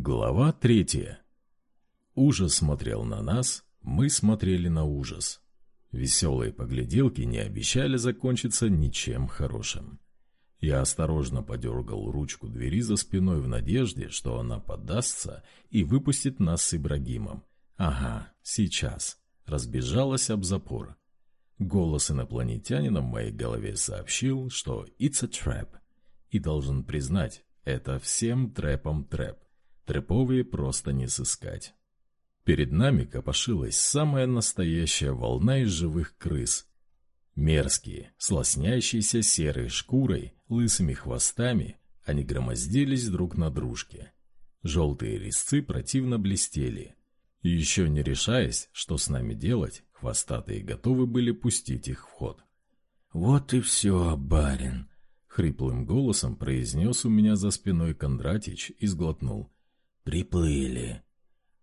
Глава третья. Ужас смотрел на нас, мы смотрели на ужас. Веселые погляделки не обещали закончиться ничем хорошим. Я осторожно подергал ручку двери за спиной в надежде, что она поддастся и выпустит нас с Ибрагимом. Ага, сейчас. Разбежалась об запор. Голос инопланетянина в моей голове сообщил, что «it's a trap». И должен признать, это всем трэпом трэп. Трэповые просто не сыскать. Перед нами копошилась самая настоящая волна из живых крыс. Мерзкие, слоснящиеся серой шкурой, лысыми хвостами, они громоздились друг на дружке. Желтые резцы противно блестели. И еще не решаясь, что с нами делать, хвостатые готовы были пустить их в ход. «Вот и все, барин!» — хриплым голосом произнес у меня за спиной Кондратич и сглотнул. «Приплыли!»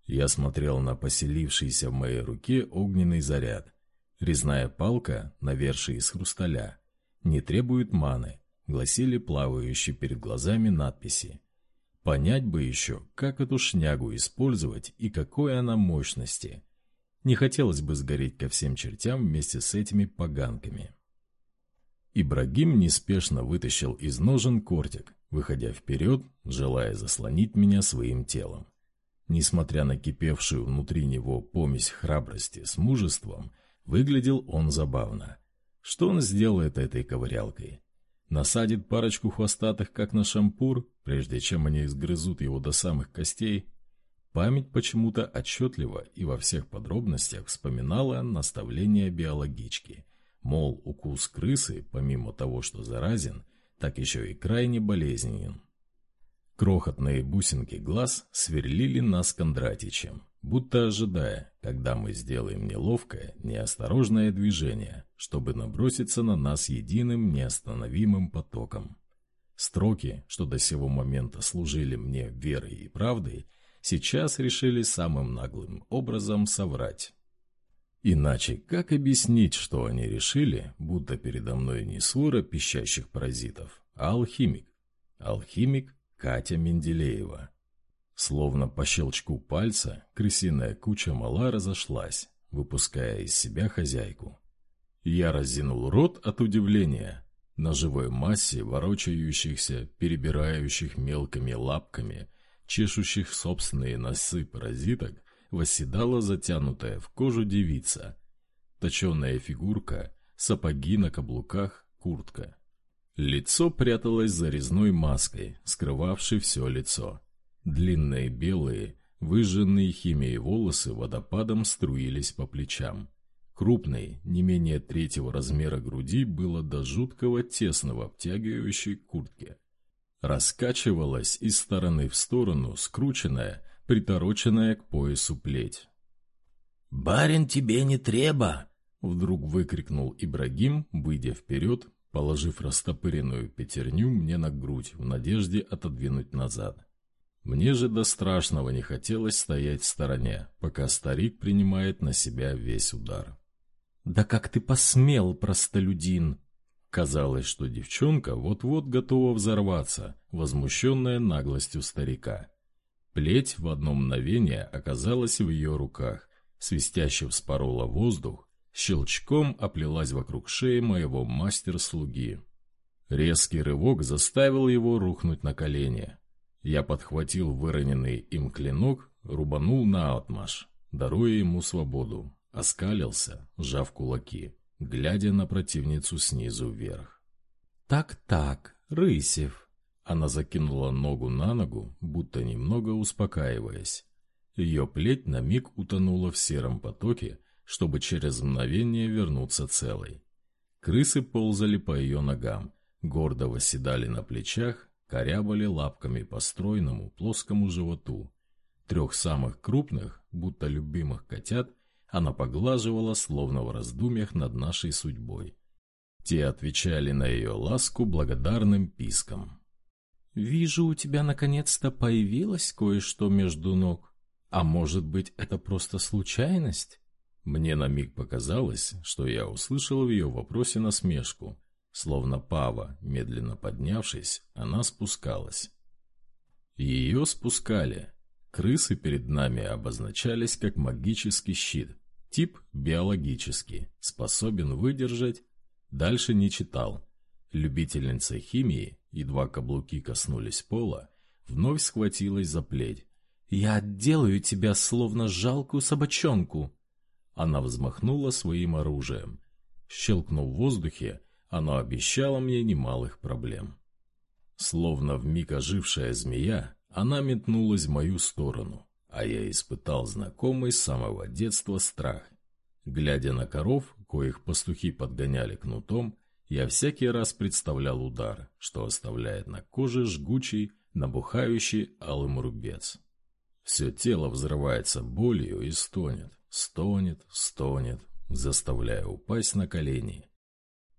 Я смотрел на поселившийся в моей руке огненный заряд. Резная палка, навершие из хрусталя. Не требует маны, гласили плавающие перед глазами надписи. Понять бы еще, как эту шнягу использовать и какой она мощности. Не хотелось бы сгореть ко всем чертям вместе с этими поганками. Ибрагим неспешно вытащил из ножен кортик, выходя вперед, желая заслонить меня своим телом. Несмотря на кипевшую внутри него помесь храбрости с мужеством, выглядел он забавно. Что он сделает этой ковырялкой? Насадит парочку хвостатых, как на шампур, прежде чем они изгрызут его до самых костей? Память почему-то отчетливо и во всех подробностях вспоминала наставление биологички. Мол, укус крысы, помимо того, что заразен, так еще и крайне болезненен. Крохотные бусинки глаз сверлили нас Кондратичем, будто ожидая, когда мы сделаем неловкое, неосторожное движение, чтобы наброситься на нас единым неостановимым потоком. Строки, что до сего момента служили мне верой и правдой, сейчас решили самым наглым образом соврать. Иначе как объяснить, что они решили, будто передо мной не свора пищащих паразитов, а алхимик? Алхимик Катя Менделеева. Словно по щелчку пальца, крысиная куча мала разошлась, выпуская из себя хозяйку. Я разинул рот от удивления. На живой массе ворочающихся, перебирающих мелкими лапками, чешущих собственные носы паразиток, восседала затянутая в кожу девица. Точеная фигурка, сапоги на каблуках, куртка. Лицо пряталось за резной маской, скрывавшей все лицо. Длинные белые, выжженные химией волосы водопадом струились по плечам. Крупной, не менее третьего размера груди было до жуткого тесного обтягивающей куртки. Раскачивалась из стороны в сторону скрученная, притороченная к поясу плеть. «Барин тебе не треба!» Вдруг выкрикнул Ибрагим, выйдя вперед, положив растопыренную пятерню мне на грудь в надежде отодвинуть назад. Мне же до страшного не хотелось стоять в стороне, пока старик принимает на себя весь удар. «Да как ты посмел, простолюдин!» Казалось, что девчонка вот-вот готова взорваться, возмущенная наглостью старика. Плеть в одно мгновение оказалась в ее руках, свистяще вспорола воздух, щелчком оплелась вокруг шеи моего мастер-слуги. Резкий рывок заставил его рухнуть на колени. Я подхватил выроненный им клинок, рубанул на отмаш, даруя ему свободу, оскалился, сжав кулаки, глядя на противницу снизу вверх. «Так-так, Рысев!» Она закинула ногу на ногу, будто немного успокаиваясь. Ее плеть на миг утонула в сером потоке, чтобы через мгновение вернуться целой. Крысы ползали по ее ногам, гордо восседали на плечах, корябали лапками по стройному плоскому животу. Трех самых крупных, будто любимых котят, она поглаживала, словно в раздумьях над нашей судьбой. Те отвечали на ее ласку благодарным писком. «Вижу, у тебя наконец-то появилось кое-что между ног. А может быть, это просто случайность?» Мне на миг показалось, что я услышал в ее вопросе насмешку. Словно пава, медленно поднявшись, она спускалась. Ее спускали. Крысы перед нами обозначались как магический щит. Тип биологический, способен выдержать. Дальше не читал. Любительница химии, едва каблуки коснулись пола, вновь схватилась за плеть. «Я отделаю тебя, словно жалкую собачонку!» Она взмахнула своим оружием. Щелкнув в воздухе, оно обещало мне немалых проблем. Словно вмиг ожившая змея, она метнулась в мою сторону, а я испытал знакомый с самого детства страх. Глядя на коров, коих пастухи подгоняли кнутом, я всякий раз представлял удар, что оставляет на коже жгучий, набухающий алым рубец. Все тело взрывается болью и стонет, стонет, стонет, заставляя упасть на колени.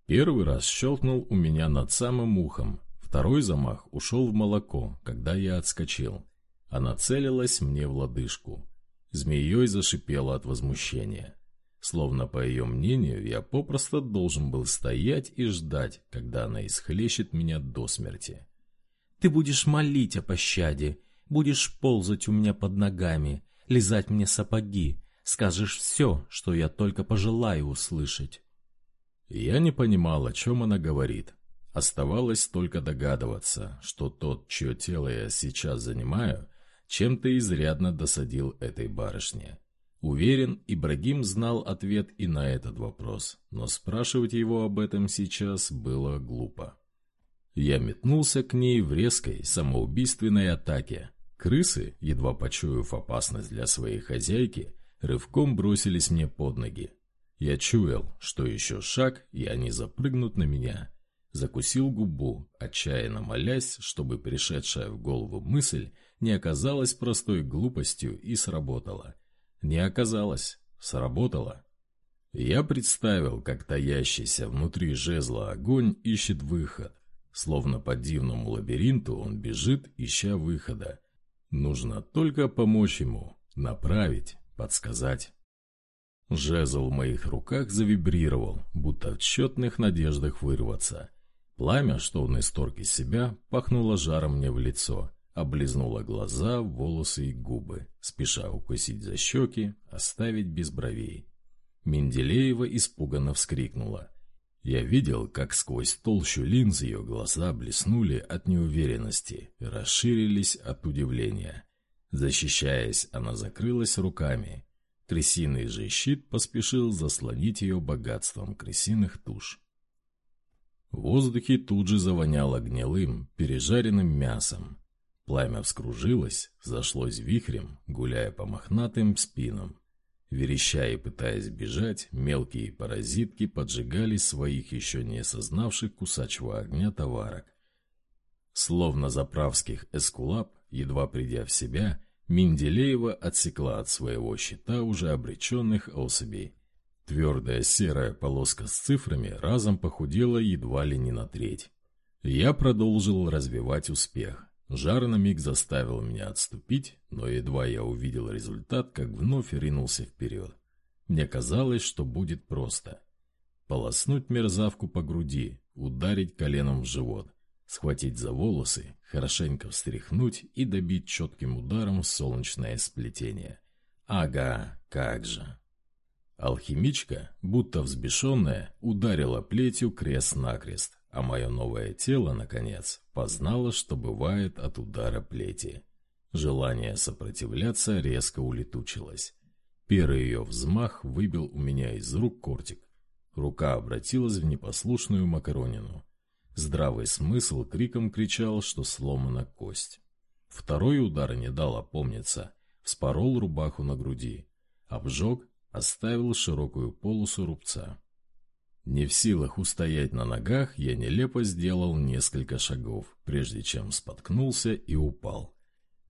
Первый раз щелкнул у меня над самым ухом, второй замах ушел в молоко, когда я отскочил. Она целилась мне в лодыжку. Змеей зашипела от возмущения. Словно, по ее мнению, я попросту должен был стоять и ждать, когда она исхлещет меня до смерти. «Ты будешь молить о пощаде, будешь ползать у меня под ногами, лизать мне сапоги, скажешь все, что я только пожелаю услышать». Я не понимал, о чем она говорит. Оставалось только догадываться, что тот, чье тело я сейчас занимаю, чем-то изрядно досадил этой барышне. Уверен, Ибрагим знал ответ и на этот вопрос, но спрашивать его об этом сейчас было глупо. Я метнулся к ней в резкой, самоубийственной атаке. Крысы, едва почуяв опасность для своей хозяйки, рывком бросились мне под ноги. Я чуял, что еще шаг, и они запрыгнут на меня. Закусил губу, отчаянно молясь, чтобы пришедшая в голову мысль не оказалась простой глупостью и сработала. Не оказалось, сработала. Я представил, как таящийся внутри жезла огонь ищет выход. Словно по дивному лабиринту он бежит, ища выхода. Нужно только помочь ему, направить, подсказать. Жезл в моих руках завибрировал, будто в тщетных надеждах вырваться. Пламя, что он исторг из себя, пахнуло жаром мне в лицо, облизнуло глаза, волосы и губы, спеша укусить за щеки, оставить без бровей. Менделеева испуганно вскрикнула. Я видел, как сквозь толщу линз ее глаза блеснули от неуверенности расширились от удивления. Защищаясь, она закрылась руками, Крысиный же щит поспешил заслонить ее богатством крысиных туш. В воздухе тут же завоняло гнилым, пережаренным мясом. Пламя вскружилось, зашлось вихрем, гуляя по мохнатым спинам. Верещая и пытаясь бежать, мелкие паразитки поджигали своих еще не осознавших кусачего огня товарок. Словно заправских эскулап, едва придя в себя, Менделеева отсекла от своего щита уже обреченных особей. Твердая серая полоска с цифрами разом похудела едва ли не на треть. Я продолжил развивать успех. Жар на миг заставил меня отступить, но едва я увидел результат, как вновь ринулся вперед. Мне казалось, что будет просто. Полоснуть мерзавку по груди, ударить коленом в живот схватить за волосы, хорошенько встряхнуть и добить четким ударом солнечное сплетение. Ага, как же. Алхимичка, будто взбешенная, ударила плетью крест-накрест, а мое новое тело, наконец, познало, что бывает от удара плети. Желание сопротивляться резко улетучилось. Первый ее взмах выбил у меня из рук кортик. Рука обратилась в непослушную макаронину. Здравый смысл криком кричал, что сломана кость. Второй удар не дал опомниться, вспорол рубаху на груди. Обжег, оставил широкую полосу рубца. Не в силах устоять на ногах, я нелепо сделал несколько шагов, прежде чем споткнулся и упал.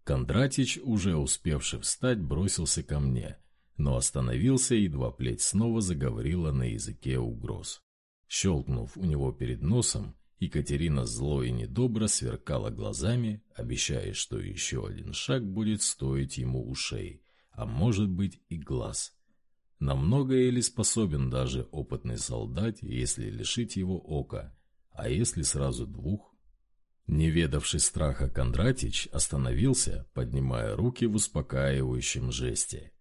Кондратич, уже успевший встать, бросился ко мне, но остановился, едва плеть снова заговорила на языке угроз. Щелкнув у него перед носом, Екатерина зло и недобро сверкала глазами, обещая, что еще один шаг будет стоить ему ушей, а может быть и глаз. На многое ли способен даже опытный солдат, если лишить его ока, а если сразу двух? Не ведавший страха Кондратич остановился, поднимая руки в успокаивающем жесте.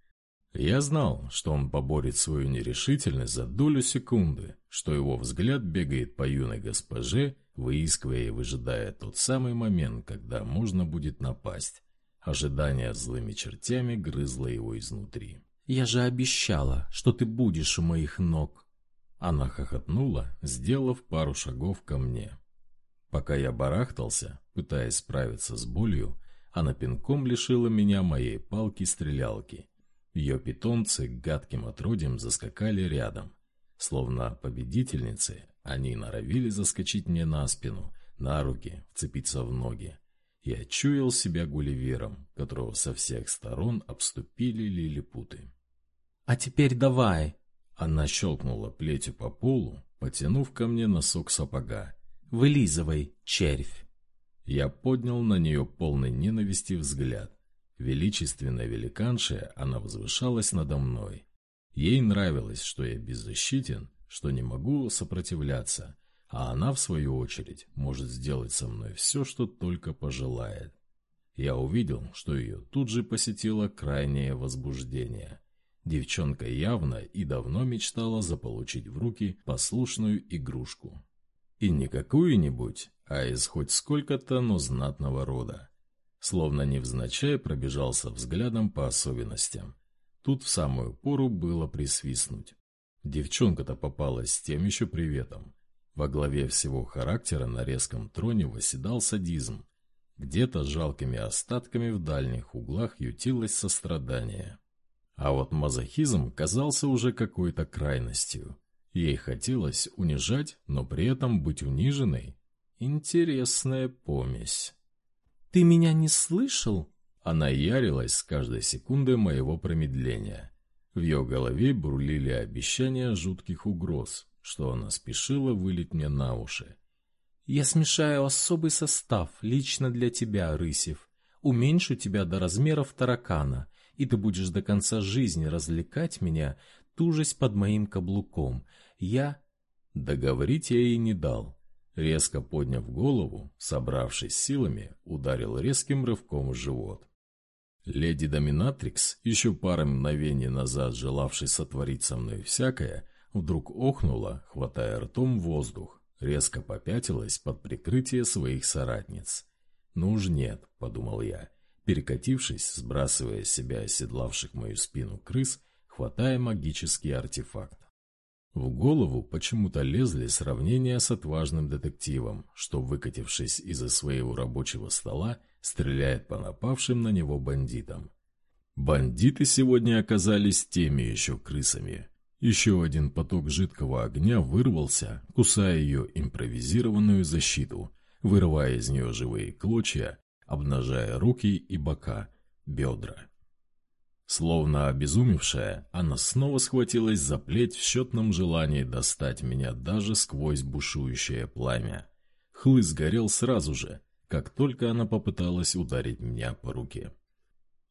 Я знал, что он поборет свою нерешительность за долю секунды, что его взгляд бегает по юной госпоже, выискивая и выжидая тот самый момент, когда можно будет напасть. Ожидание злыми чертями грызло его изнутри. «Я же обещала, что ты будешь у моих ног!» Она хохотнула, сделав пару шагов ко мне. Пока я барахтался, пытаясь справиться с болью, она пинком лишила меня моей палки-стрелялки. Ее питомцы гадким отродьем заскакали рядом. Словно победительницы, они норовили заскочить мне на спину, на руки, вцепиться в ноги. Я чуял себя гулливером, которого со всех сторон обступили лилипуты. «А теперь давай!» Она щелкнула плетью по полу, потянув ко мне носок сапога. «Вылизывай, червь!» Я поднял на нее полный ненависти взгляд. Величественная великанша, она возвышалась надо мной. Ей нравилось, что я беззащитен, что не могу сопротивляться, а она, в свою очередь, может сделать со мной все, что только пожелает. Я увидел, что ее тут же посетило крайнее возбуждение. Девчонка явно и давно мечтала заполучить в руки послушную игрушку. И не какую-нибудь, а из хоть сколько-то, но знатного рода. Словно невзначай пробежался взглядом по особенностям. Тут в самую пору было присвистнуть. Девчонка-то попалась с тем еще приветом. Во главе всего характера на резком троне восседал садизм. Где-то жалкими остатками в дальних углах ютилось сострадание. А вот мазохизм казался уже какой-то крайностью. Ей хотелось унижать, но при этом быть униженной. Интересная помесь. «Ты меня не слышал?» Она ярилась с каждой секундой моего промедления. В ее голове бурлили обещания жутких угроз, что она спешила вылить мне на уши. «Я смешаю особый состав лично для тебя, Рысев. Уменьшу тебя до размеров таракана, и ты будешь до конца жизни развлекать меня, тужась под моим каблуком. Я...» Договорить я ей не дал. Резко подняв голову, собравшись силами, ударил резким рывком в живот. Леди Доминатрикс, еще пару мгновений назад желавшей сотворить со мной всякое, вдруг охнула, хватая ртом воздух, резко попятилась под прикрытие своих соратниц. «Ну уж нет», — подумал я, перекатившись, сбрасывая с себя оседлавших мою спину крыс, хватая магический артефакт. В голову почему-то лезли сравнения с отважным детективом, что, выкатившись из-за своего рабочего стола, стреляет по напавшим на него бандитам. Бандиты сегодня оказались теми еще крысами. Еще один поток жидкого огня вырвался, кусая ее импровизированную защиту, вырывая из нее живые клочья, обнажая руки и бока, бедра. Словно обезумевшая, она снова схватилась за плеть в счетном желании достать меня даже сквозь бушующее пламя. Хлыст горел сразу же, как только она попыталась ударить меня по руке.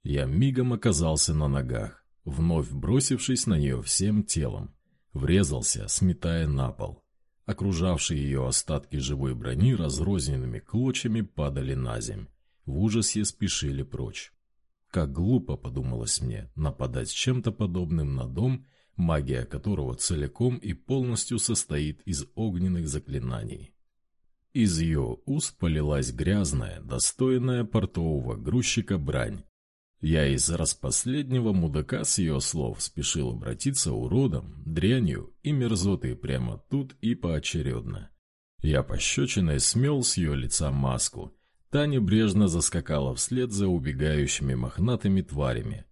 Я мигом оказался на ногах, вновь бросившись на нее всем телом. Врезался, сметая на пол. Окружавшие ее остатки живой брони разрозненными клочьями падали на земь. В ужасе спешили прочь. Как глупо, подумалось мне, нападать чем-то подобным на дом, магия которого целиком и полностью состоит из огненных заклинаний. Из ее уст полилась грязная, достойная портового грузчика брань. Я из распоследнего мудака с ее слов спешил обратиться уродом, дрянью и мерзотой прямо тут и поочередно. Я пощечиной смел с ее лица маску Та небрежно заскакала вслед за убегающими мохнатыми тварями.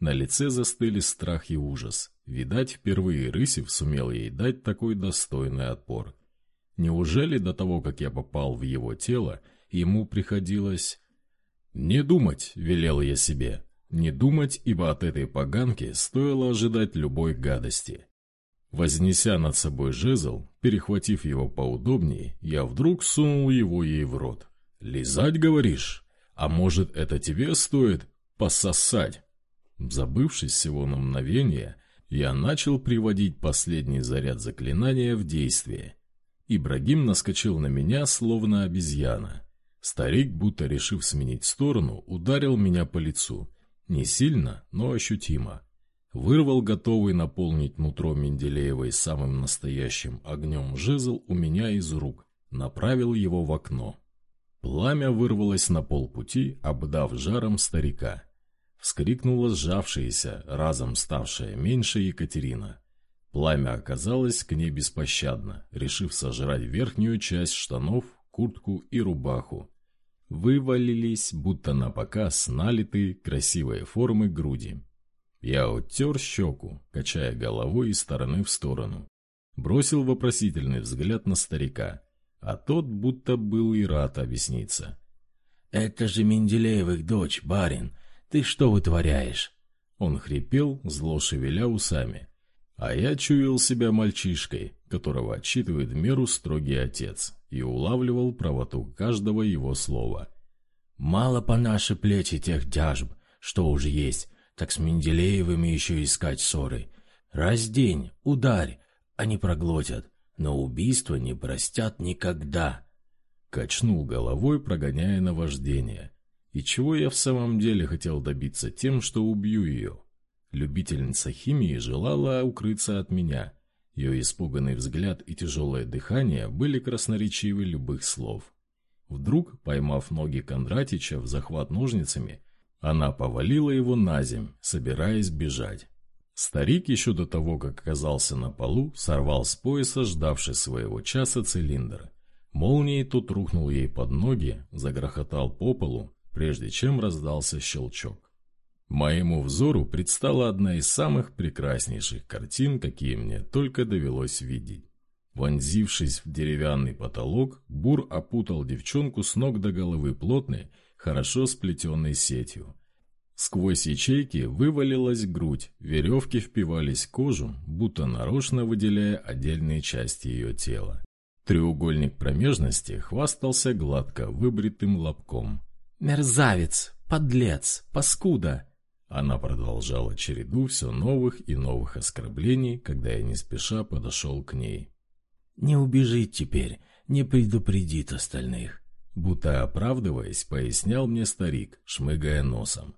На лице застыли страх и ужас. Видать, впервые Рысев сумел ей дать такой достойный отпор. Неужели до того, как я попал в его тело, ему приходилось... «Не думать», — велел я себе. «Не думать, ибо от этой поганки стоило ожидать любой гадости». Вознеся над собой жезл, перехватив его поудобнее, я вдруг сунул его ей в рот. «Лизать, говоришь? А может, это тебе стоит пососать?» Забывшись всего на мгновение, я начал приводить последний заряд заклинания в действие. Ибрагим наскочил на меня, словно обезьяна. Старик, будто решив сменить сторону, ударил меня по лицу. Не сильно, но ощутимо. Вырвал готовый наполнить нутро Менделеевой самым настоящим огнем жезл у меня из рук. Направил его в окно. Пламя вырвалось на полпути, обдав жаром старика. Вскрикнула сжавшаяся, разом ставшая меньше Екатерина. Пламя оказалось к ней беспощадно, решив сожрать верхнюю часть штанов, куртку и рубаху. Вывалились, будто на показ, налитые красивые формы груди. Я оттер щеку, качая головой из стороны в сторону. Бросил вопросительный взгляд на старика, а тот будто был и рад объясниться. «Это же Менделеевых дочь, барин. Ты что вытворяешь?» Он хрипел, зло шевеля усами. А я чуял себя мальчишкой, которого отчитывает в меру строгий отец, и улавливал правоту каждого его слова. «Мало по наши плечи тех тяжб, что уже есть, так с Менделеевыми еще искать ссоры. Раздень, ударь, они проглотят, но убийство не простят никогда». Качнул головой, прогоняя наваждение. И чего я в самом деле хотел добиться тем, что убью ее? Любительница химии желала укрыться от меня. Ее испуганный взгляд и тяжелое дыхание были красноречивы любых слов. Вдруг, поймав ноги Кондратича в захват ножницами, она повалила его на земь, собираясь бежать. Старик еще до того, как оказался на полу, сорвал с пояса ждавший своего часа цилиндр. Молнией тут рухнул ей под ноги, загрохотал по полу, прежде чем раздался щелчок. Моему взору предстала одна из самых прекраснейших картин, какие мне только довелось видеть. Вонзившись в деревянный потолок, Бур опутал девчонку с ног до головы плотной, хорошо сплетенной сетью. Сквозь ячейки вывалилась грудь, веревки впивались в кожу, будто нарочно выделяя отдельные части ее тела. Треугольник промежности хвастался гладко выбритым лобком. «Мерзавец! Подлец! Паскуда!» Она продолжала череду все новых и новых оскорблений, когда я не спеша подошел к ней. «Не убежит теперь, не предупредит остальных», Будто оправдываясь, пояснял мне старик, шмыгая носом.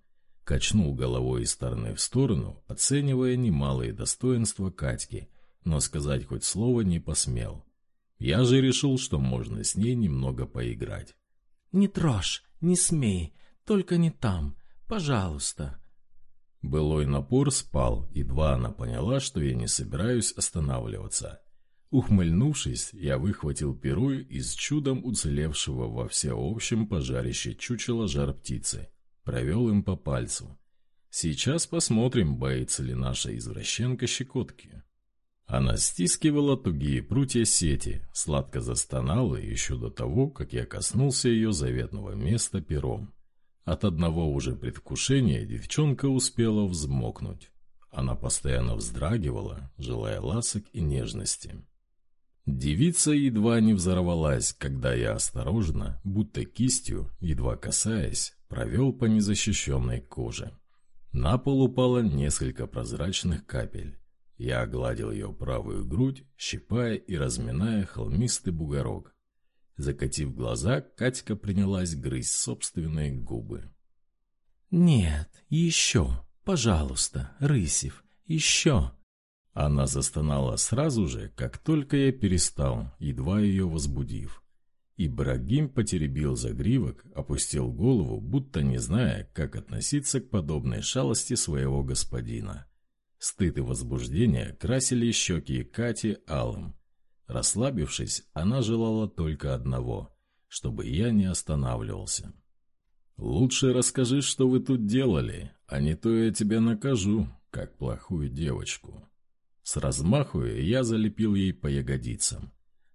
Качнул головой из стороны в сторону, оценивая немалые достоинства Катьки, но сказать хоть слово не посмел. Я же решил, что можно с ней немного поиграть. «Не трожь, не смей, только не там, пожалуйста». Былой напор спал, едва она поняла, что я не собираюсь останавливаться. Ухмыльнувшись, я выхватил перо из чудом уцелевшего во всеобщем пожарище чучела жар-птицы. Провел им по пальцу. Сейчас посмотрим, боится ли наша извращенка щекотки. Она стискивала тугие прутья сети, сладко застонала еще до того, как я коснулся ее заветного места пером. От одного уже предвкушения девчонка успела взмокнуть. Она постоянно вздрагивала, желая ласок и нежности. Девица едва не взорвалась, когда я осторожно, будто кистью, едва касаясь, провел по незащищенной коже. На пол упало несколько прозрачных капель. Я огладил ее правую грудь, щипая и разминая холмистый бугорок. Закатив глаза, Катька принялась грызть собственные губы. «Нет, еще, пожалуйста, Рысев, еще!» Она застонала сразу же, как только я перестал, едва ее возбудив. Ибрагим потеребил загривок, опустил голову, будто не зная, как относиться к подобной шалости своего господина. Стыд и возбуждение красили щеки Кати алым. Расслабившись, она желала только одного — чтобы я не останавливался. «Лучше расскажи, что вы тут делали, а не то я тебя накажу, как плохую девочку». С размаху я залепил ей по ягодицам.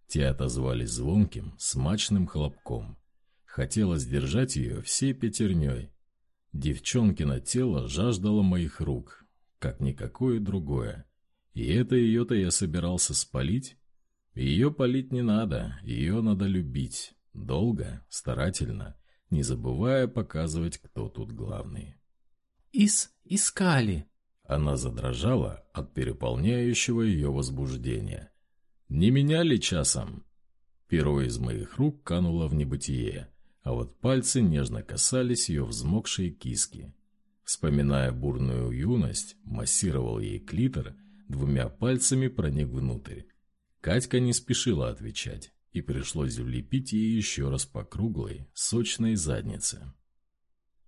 Те отозвались звонким, смачным хлопком. Хотелось держать ее всей пятерней. Девчонкино тело жаждало моих рук, как никакое другое. И это ее-то я собирался спалить? Ее палить не надо, ее надо любить. Долго, старательно, не забывая показывать, кто тут главный. «Ис... искали!» Она задрожала от переполняющего ее возбуждения. «Не меня ли часом?» Перо из моих рук кануло в небытие, а вот пальцы нежно касались ее взмокшей киски. Вспоминая бурную юность, массировал ей клитор, двумя пальцами проник внутрь. Катька не спешила отвечать, и пришлось влепить ей еще раз по круглой, сочной заднице.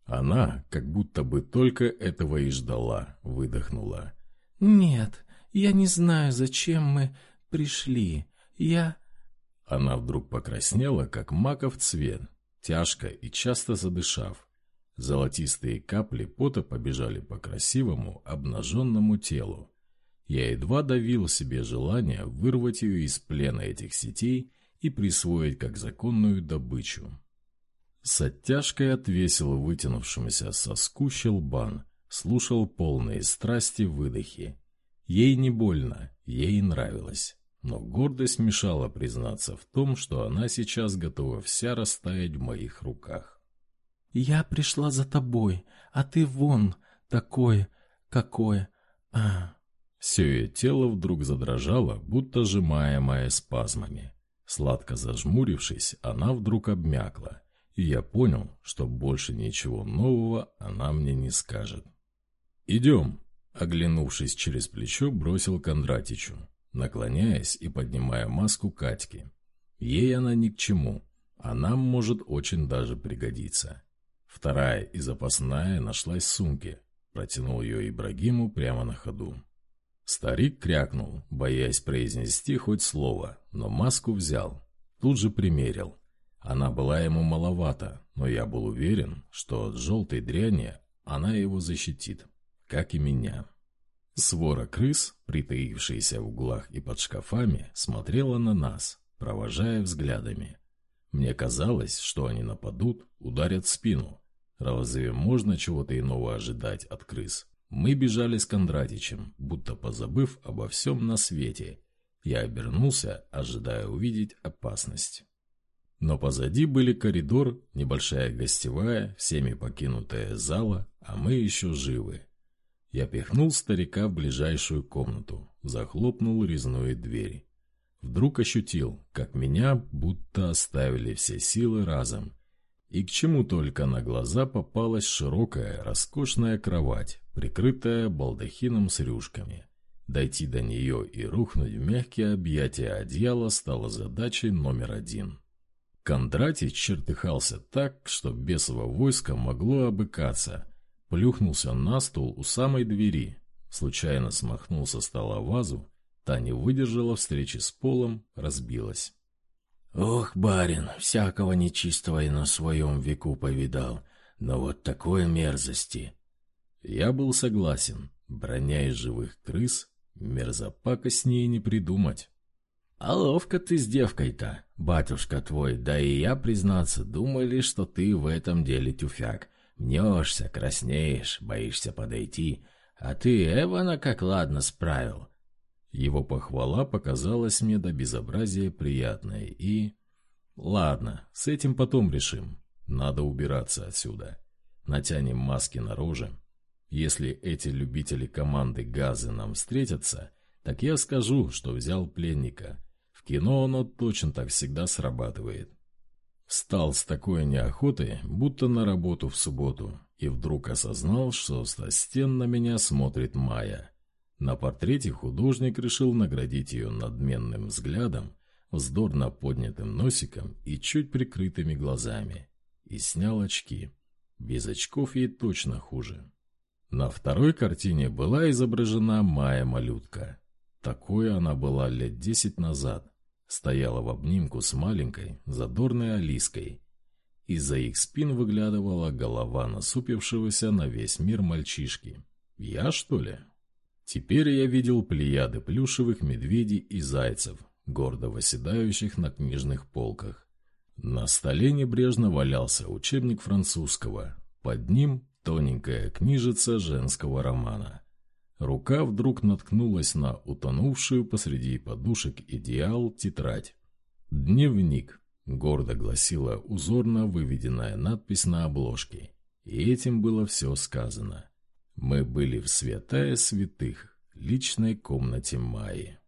Она, как будто бы только этого и ждала, выдохнула. «Нет, я не знаю, зачем мы пришли. Я...» Она вдруг покраснела, как маков цвет, тяжко и часто задышав. Золотистые капли пота побежали по красивому, обнаженному телу. Я едва давил себе желание вырвать ее из плена этих сетей и присвоить как законную добычу. С оттяжкой отвесил вытянувшемуся соску щелбан, слушал полные страсти выдохи. Ей не больно, ей нравилось. Но гордость мешала признаться в том, что она сейчас готова вся растаять в моих руках. «Я пришла за тобой, а ты вон такой, какой... а...» Все ее тело вдруг задрожало, будто сжимаемое спазмами. Сладко зажмурившись, она вдруг обмякла, и я понял, что больше ничего нового она мне не скажет. «Идем!» — оглянувшись через плечо, бросил Кондратичу, наклоняясь и поднимая маску Катьки. Ей она ни к чему, а нам может очень даже пригодиться. Вторая и запасная нашлась в сумке, протянул ее Ибрагиму прямо на ходу. Старик крякнул, боясь произнести хоть слово, но маску взял, тут же примерил. Она была ему маловата, но я был уверен, что от желтой дряни она его защитит, как и меня. Свора крыс, притаившаяся в углах и под шкафами, смотрела на нас, провожая взглядами. Мне казалось, что они нападут, ударят в спину. Разве можно чего-то иного ожидать от крыс? Мы бежали с Кондратичем, будто позабыв обо всем на свете. Я обернулся, ожидая увидеть опасность. Но позади были коридор, небольшая гостевая, всеми покинутая зала, а мы еще живы. Я пихнул старика в ближайшую комнату, захлопнул резную дверь. Вдруг ощутил, как меня будто оставили все силы разом. И к чему только на глаза попалась широкая, роскошная кровать, прикрытая балдахином с рюшками. Дойти до нее и рухнуть в мягкие объятия одеяла стало задачей номер один. Кондратий чертыхался так, что бесово войско могло обыкаться. Плюхнулся на стул у самой двери, случайно смахнул со стола вазу, та не выдержала встречи с полом, разбилась. «Ох, барин, всякого нечистого и на своем веку повидал, но вот такой мерзости!» Я был согласен, броня из живых крыс, мерзопакостнее не придумать. «А ловко ты с девкой-то, батюшка твой, да и я, признаться, думали, что ты в этом деле тюфяк. Мнешься, краснеешь, боишься подойти, а ты Эвана как ладно справил». Его похвала показалась мне до безобразия приятной и... Ладно, с этим потом решим. Надо убираться отсюда. Натянем маски на рожи. Если эти любители команды газы нам встретятся, так я скажу, что взял пленника кино оно точно так всегда срабатывает. Встал с такой неохотой, будто на работу в субботу, и вдруг осознал, что со стен на меня смотрит Майя. На портрете художник решил наградить ее надменным взглядом, вздорно поднятым носиком и чуть прикрытыми глазами. И снял очки. Без очков ей точно хуже. На второй картине была изображена Майя-малютка. Такой она была лет десять назад, стояла в обнимку с маленькой, задорной Алиской. Из-за их спин выглядывала голова насупившегося на весь мир мальчишки. Я, что ли? Теперь я видел плеяды плюшевых медведей и зайцев, гордо восседающих на книжных полках. На столе небрежно валялся учебник французского. Под ним тоненькая книжица женского романа. Рука вдруг наткнулась на утонувшую посреди подушек идеал тетрадь. «Дневник», — гордо гласила узорно выведенная надпись на обложке. И этим было все сказано. Мы были в святая святых, личной комнате Майи.